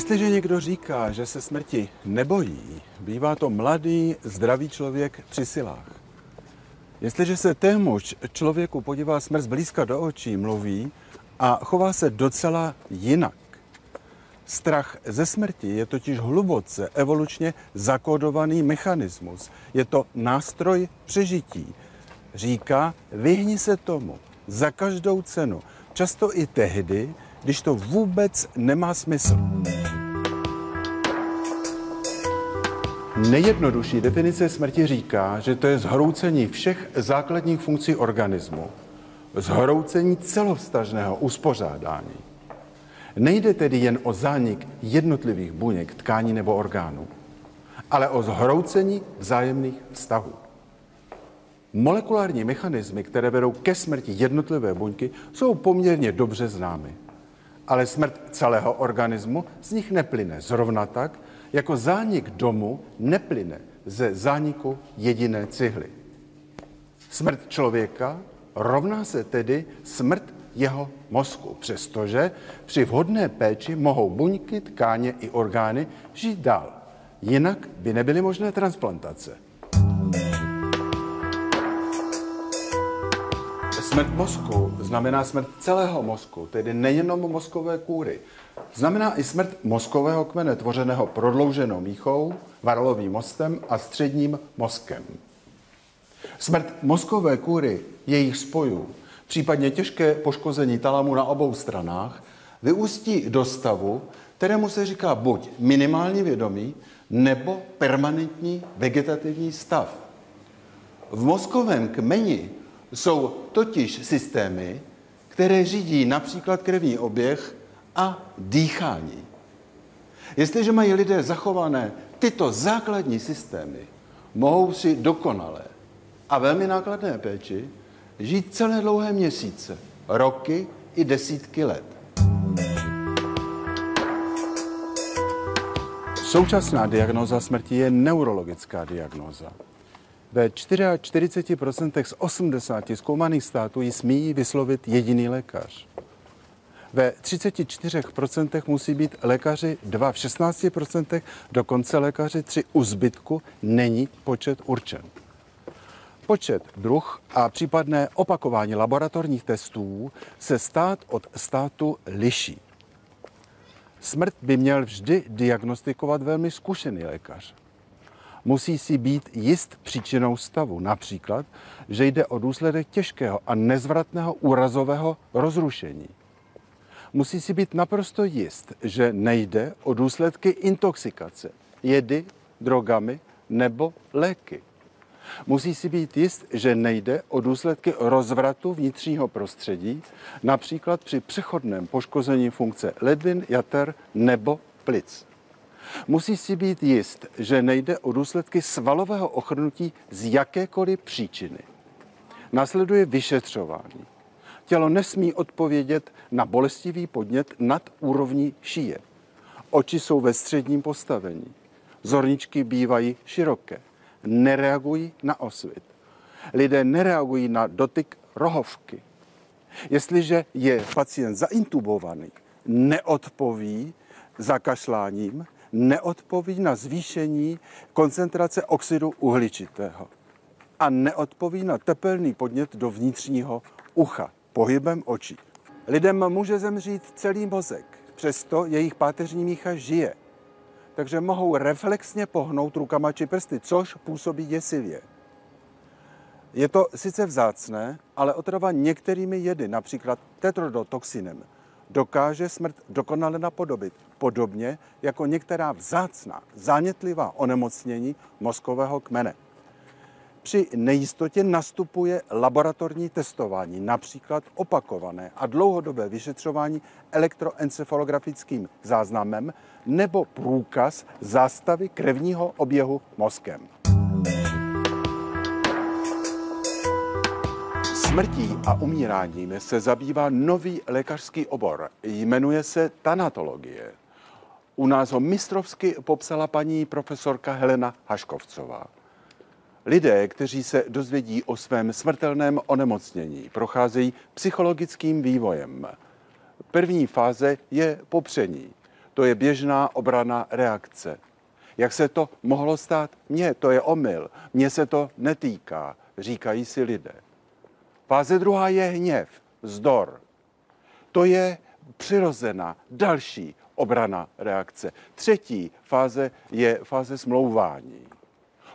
Jestliže někdo říká, že se smrti nebojí, bývá to mladý, zdravý člověk při silách. Jestliže se témuž člověku podívá smrt zblízka do očí, mluví a chová se docela jinak. Strach ze smrti je totiž hluboce evolučně zakódovaný mechanismus. Je to nástroj přežití. Říká, vyhni se tomu za každou cenu. Často i tehdy, když to vůbec nemá smysl. Nejjednodušší definice smrti říká, že to je zhroucení všech základních funkcí organismu, zhroucení celovstažného uspořádání. Nejde tedy jen o zánik jednotlivých buněk, tkání nebo orgánů, ale o zhroucení vzájemných vztahů. Molekulární mechanismy, které vedou ke smrti jednotlivé buňky, jsou poměrně dobře známy. Ale smrt celého organismu z nich neplyne zrovna tak, jako zánik domu neplyne ze zániku jediné cihly. Smrt člověka rovná se tedy smrt jeho mozku, přestože při vhodné péči mohou buňky, tkáně i orgány žít dál. Jinak by nebyly možné transplantace. Smrt mozku znamená smrt celého mozku, tedy nejenom mozkové kůry. Znamená i smrt mozkového kmene tvořeného prodlouženou míchou, varlovým mostem a středním mozkem. Smrt mozkové kůry, jejich spojů, případně těžké poškození talamu na obou stranách, vyústí do stavu, kterému se říká buď minimální vědomí, nebo permanentní vegetativní stav. V mozkovém kmeni jsou totiž systémy, které řídí například krevní oběh a dýchání. Jestliže mají lidé zachované tyto základní systémy, mohou si dokonalé a velmi nákladné péči žít celé dlouhé měsíce, roky i desítky let. Současná diagnoza smrti je neurologická diagnoza. Ve 44% z 80 zkoumaných států ji smí vyslovit jediný lékař. Ve 34% musí být lékaři dva, v 16% dokonce lékaři tři. U zbytku není počet určen. Počet druh a případné opakování laboratorních testů se stát od státu liší. Smrt by měl vždy diagnostikovat velmi zkušený lékař musí si být jist příčinou stavu. Například, že jde o důsledek těžkého a nezvratného úrazového rozrušení. Musí si být naprosto jist, že nejde o důsledky intoxikace, jedy, drogami nebo léky. Musí si být jist, že nejde o důsledky rozvratu vnitřního prostředí, například při přechodném poškození funkce ledvin, jater nebo plic. Musí si být jist, že nejde o důsledky svalového ochrnutí z jakékoliv příčiny. Následuje vyšetřování. Tělo nesmí odpovědět na bolestivý podnět nad úrovní šíje. Oči jsou ve středním postavení. Zorničky bývají široké. Nereagují na osvit. Lidé nereagují na dotyk rohovky. Jestliže je pacient zaintubovaný, neodpoví zakašláním, neodpoví na zvýšení koncentrace oxidu uhličitého a neodpoví na tepelný podnět do vnitřního ucha pohybem očí. Lidem může zemřít celý mozek, přesto jejich páteřní mícha žije. Takže mohou reflexně pohnout rukama či prsty, což působí děsivě. Je to sice vzácné, ale otrava některými jedy, například tetrodotoxinem, dokáže smrt dokonale napodobit, podobně jako některá vzácná, zánětlivá onemocnění mozkového kmene. Při nejistotě nastupuje laboratorní testování, například opakované a dlouhodobé vyšetřování elektroencefalografickým záznamem nebo průkaz zástavy krevního oběhu mozkem. Smrtí a umíráním se zabývá nový lékařský obor. Jmenuje se tanatologie. U nás ho mistrovsky popsala paní profesorka Helena Haškovcová. Lidé, kteří se dozvědí o svém smrtelném onemocnění, procházejí psychologickým vývojem. První fáze je popření. To je běžná obrana reakce. Jak se to mohlo stát? Mně to je omyl. Mně se to netýká, říkají si lidé. Fáze druhá je hněv, vzdor. To je přirozená další obrana reakce. Třetí fáze je fáze smlouvání.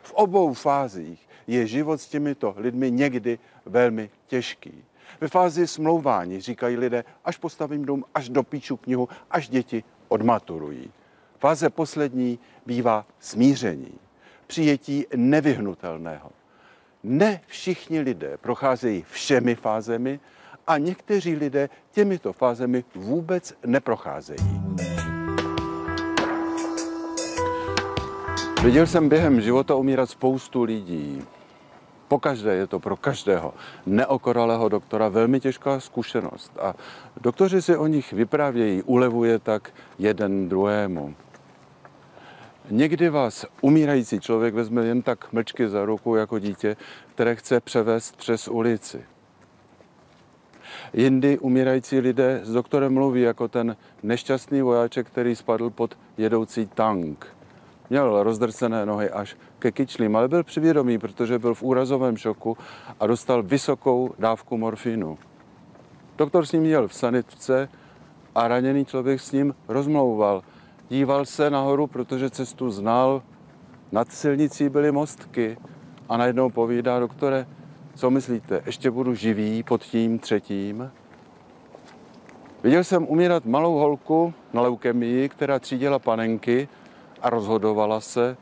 V obou fázích je život s těmito lidmi někdy velmi těžký. Ve fázi smlouvání říkají lidé, až postavím dům, až dopíču knihu, až děti odmaturují. Fáze poslední bývá smíření, přijetí nevyhnutelného. Ne všichni lidé procházejí všemi fázemi a někteří lidé těmito fázemi vůbec neprocházejí. Viděl jsem během života umírat spoustu lidí. Po každé je to pro každého neokoralého doktora velmi těžká zkušenost. A doktoři si o nich vyprávějí, ulevuje tak jeden druhému. Někdy vás umírající člověk vezme jen tak mlčky za ruku jako dítě, které chce převést přes ulici. Jindy umírající lidé s doktorem mluví jako ten nešťastný vojáček, který spadl pod jedoucí tank. Měl rozdrcené nohy až ke kyčlím, ale byl přivědomý, protože byl v úrazovém šoku a dostal vysokou dávku morfínu. Doktor s ním jel v sanitce a raněný člověk s ním rozmlouval. Díval se nahoru, protože cestu znal. Nad silnicí byly mostky a najednou povídá, doktore, co myslíte, ještě budu živý pod tím třetím? Viděl jsem umírat malou holku na leukemii, která třídila panenky a rozhodovala se,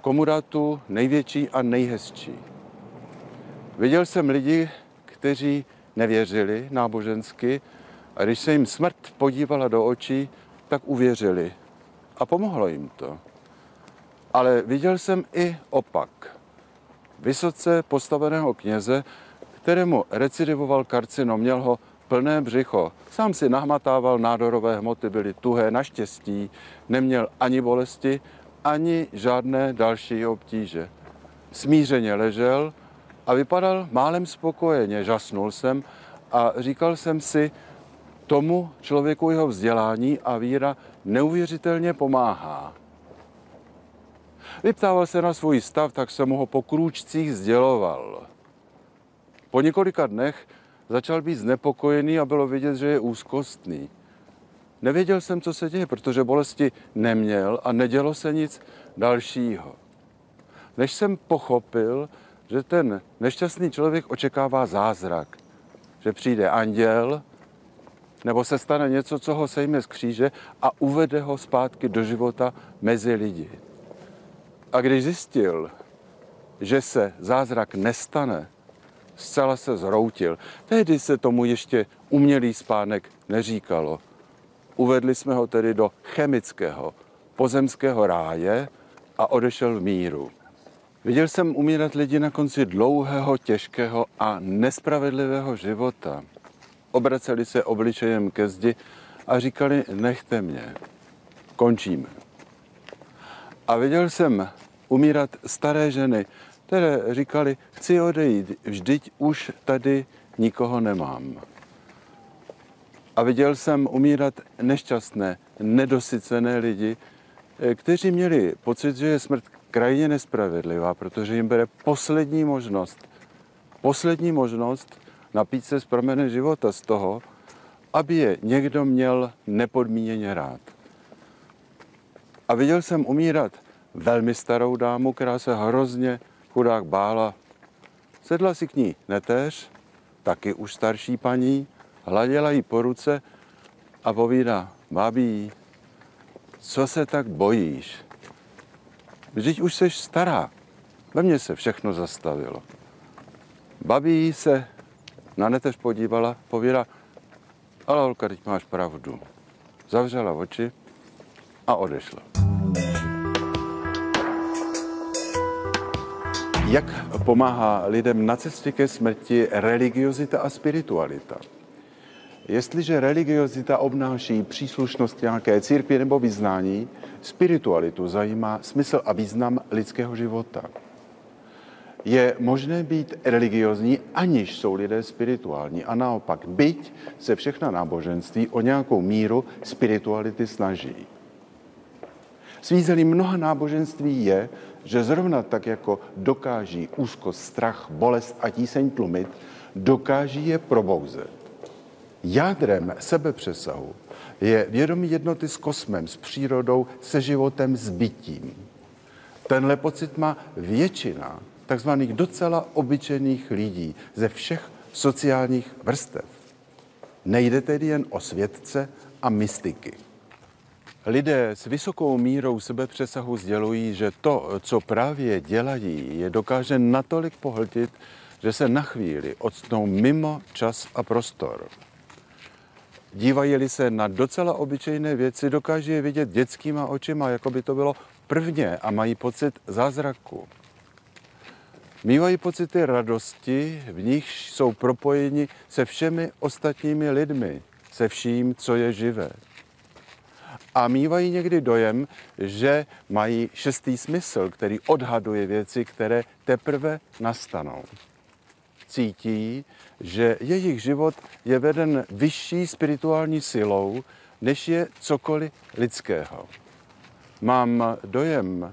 komu dát tu největší a nejhezčí. Viděl jsem lidi, kteří nevěřili nábožensky a když se jim smrt podívala do očí, tak uvěřili a pomohlo jim to. Ale viděl jsem i opak. Vysoce postaveného kněze, kterému recidivoval karcinom, měl ho plné břicho. Sám si nahmatával nádorové hmoty, byly tuhé, naštěstí neměl ani bolesti, ani žádné další obtíže. Smířeně ležel a vypadal málem spokojeně. Žasnul jsem a říkal jsem si, tomu člověku jeho vzdělání a víra neuvěřitelně pomáhá. Vyptával se na svůj stav, tak se mu ho po krůčcích sděloval. Po několika dnech začal být znepokojený a bylo vidět, že je úzkostný. Nevěděl jsem, co se děje, protože bolesti neměl a nedělo se nic dalšího. Než jsem pochopil, že ten nešťastný člověk očekává zázrak, že přijde anděl, nebo se stane něco, co ho sejme z kříže a uvede ho zpátky do života mezi lidi. A když zjistil, že se zázrak nestane, zcela se zroutil. Tehdy se tomu ještě umělý spánek neříkalo. Uvedli jsme ho tedy do chemického pozemského ráje a odešel v míru. Viděl jsem umírat lidi na konci dlouhého, těžkého a nespravedlivého života. Obraceli se obličejem ke zdi a říkali, nechte mě, končíme. A viděl jsem umírat staré ženy, které říkali, chci odejít, vždyť už tady nikoho nemám. A viděl jsem umírat nešťastné, nedosycené lidi, eh, kteří měli pocit, že je smrt krajně nespravedlivá, protože jim bere poslední možnost, poslední možnost napít se z pramene života z toho, aby je někdo měl nepodmíněně rád. A viděl jsem umírat velmi starou dámu, která se hrozně chudák bála. Sedla si k ní netéř, taky už starší paní, hladila jí po ruce a povídá, babí, co se tak bojíš? Vždyť už jsi stará. Ve mně se všechno zastavilo. Babí se na neteř podívala, povídá, ale holka, teď máš pravdu. Zavřela oči a odešla. Jak pomáhá lidem na cestě ke smrti religiozita a spiritualita? Jestliže religiozita obnáší příslušnost nějaké církvi nebo vyznání, spiritualitu zajímá smysl a význam lidského života. Je možné být religiozní, aniž jsou lidé spirituální. A naopak, byť se všechna náboženství o nějakou míru spirituality snaží. Svízelí mnoha náboženství je, že zrovna tak, jako dokáží úzkost, strach, bolest a tíseň tlumit, dokáží je probouzet. Jádrem sebepřesahu je vědomí jednoty s kosmem, s přírodou, se životem, s bytím. Tenhle pocit má většina takzvaných docela obyčejných lidí ze všech sociálních vrstev. Nejde tedy jen o světce a mystiky. Lidé s vysokou mírou sebepřesahu sdělují, že to, co právě dělají, je dokáže natolik pohltit, že se na chvíli odstnou mimo čas a prostor. Dívají-li se na docela obyčejné věci, dokáže je vidět dětskýma očima, jako by to bylo prvně a mají pocit zázraku. Mývají pocity radosti, v nich jsou propojeni se všemi ostatními lidmi, se vším, co je živé. A mývají někdy dojem, že mají šestý smysl, který odhaduje věci, které teprve nastanou. Cítí, že jejich život je veden vyšší spirituální silou, než je cokoliv lidského. Mám dojem,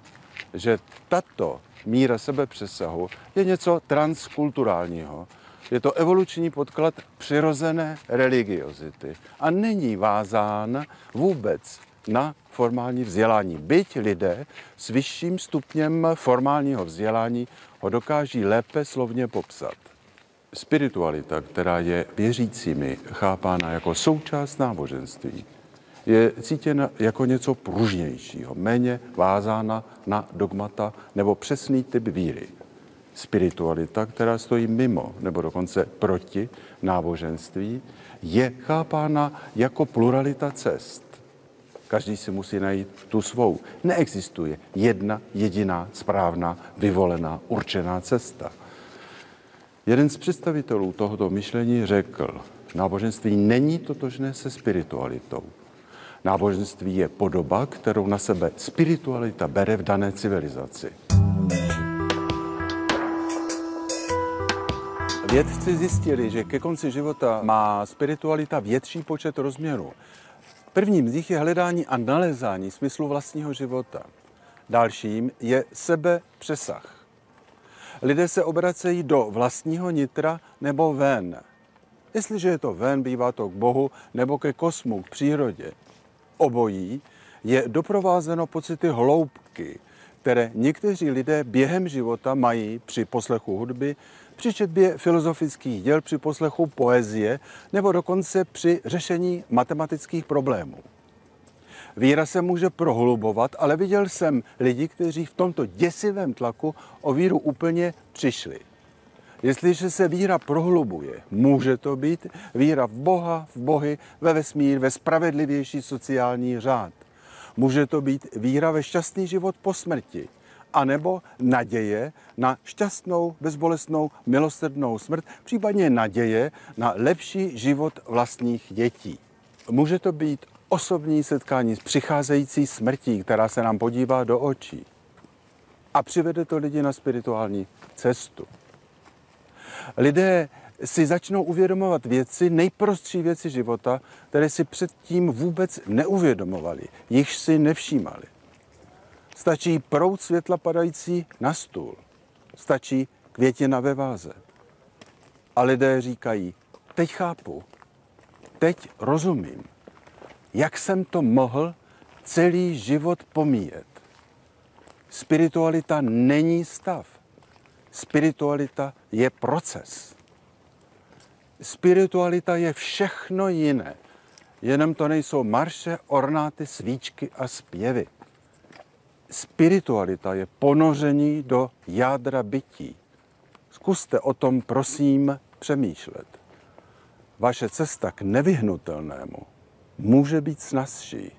že tato míra sebepřesahu je něco transkulturálního. Je to evoluční podklad přirozené religiozity a není vázán vůbec na formální vzdělání. Byť lidé s vyšším stupněm formálního vzdělání ho dokáží lépe slovně popsat. Spiritualita, která je věřícími chápána jako součást náboženství, je cítěna jako něco pružnějšího, méně vázána na dogmata nebo přesný typ víry. Spiritualita, která stojí mimo nebo dokonce proti náboženství, je chápána jako pluralita cest. Každý si musí najít tu svou. Neexistuje jedna jediná správná, vyvolená, určená cesta. Jeden z představitelů tohoto myšlení řekl, náboženství není totožné se spiritualitou. Náboženství je podoba, kterou na sebe spiritualita bere v dané civilizaci. Vědci zjistili, že ke konci života má spiritualita větší počet rozměrů. Prvním z nich je hledání a nalezání smyslu vlastního života. Dalším je sebe přesah. Lidé se obracejí do vlastního nitra nebo ven. Jestliže je to ven, bývá to k Bohu nebo ke kosmu, k přírodě. Obojí je doprovázeno pocity hloubky, které někteří lidé během života mají při poslechu hudby, při četbě filozofických děl, při poslechu poezie nebo dokonce při řešení matematických problémů. Víra se může prohlubovat, ale viděl jsem lidi, kteří v tomto děsivém tlaku o víru úplně přišli. Jestliže se víra prohlubuje, může to být víra v Boha, v Bohy, ve vesmír, ve spravedlivější sociální řád. Může to být víra ve šťastný život po smrti, anebo naděje na šťastnou, bezbolestnou, milosrdnou smrt, případně naděje na lepší život vlastních dětí. Může to být osobní setkání s přicházející smrtí, která se nám podívá do očí a přivede to lidi na spirituální cestu. Lidé si začnou uvědomovat věci, nejprostší věci života, které si předtím vůbec neuvědomovali, jichž si nevšímali. Stačí proud světla padající na stůl. Stačí květina ve váze. A lidé říkají, teď chápu, teď rozumím, jak jsem to mohl celý život pomíjet. Spiritualita není stav. Spiritualita je proces. Spiritualita je všechno jiné. Jenom to nejsou marše, ornáty, svíčky a zpěvy. Spiritualita je ponoření do jádra bytí. Zkuste o tom, prosím, přemýšlet. Vaše cesta k nevyhnutelnému může být snazší.